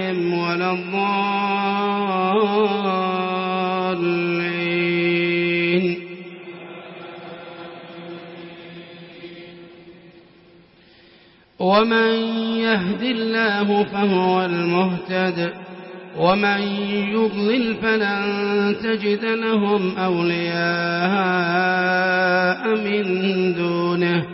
ولا الضالين ومن يهد الله فهو المهتد ومن يضلل فلن تجد لهم أولياء من دونه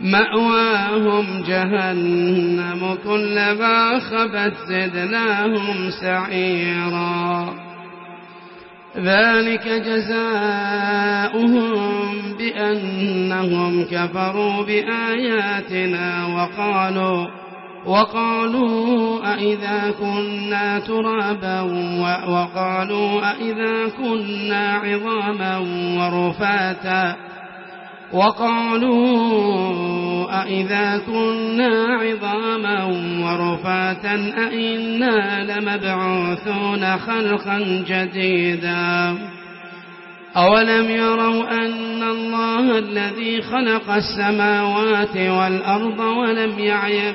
مأواهم جهنم كلما خبت زدناهم سعيرا. ذلك جزاؤهم بأنهم كفروا بآياتنا وقالوا وقالوا أئذا كنا ترابا وقالوا أئذا كنا عظاما ورفاتا وقالوا أئذا كنا عظاما ورفاتا أئنا لمبعوثون خلقا جديدا. أولم يروا أن الله الذي خلق السماوات والأرض ولم يعيب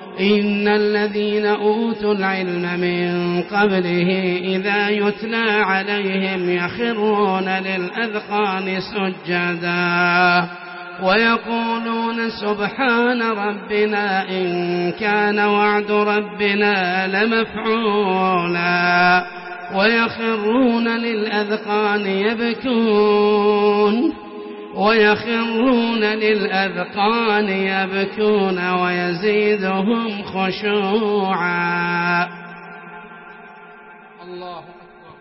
إن الذين أوتوا العلم من قبله إذا يتلى عليهم يخرون للأذقان سجدا ويقولون سبحان ربنا إن كان وعد ربنا لمفعولا ويخرون للأذقان يبكون ويخرون للأذقان يبكون ويزيدهم خشوعا. الله أكبر.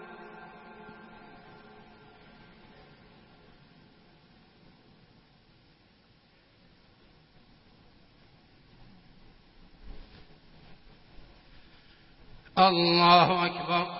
الله أكبر.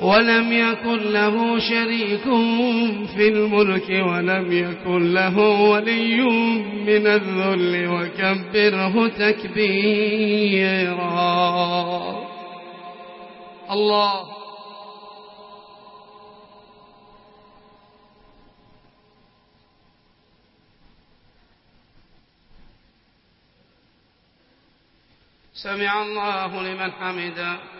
ولم يكن له شريك في الملك ولم يكن له ولي من الذل وكبره تكبيرا. الله. سمع الله لمن حمده.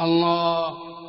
الله